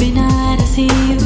Every night I see you.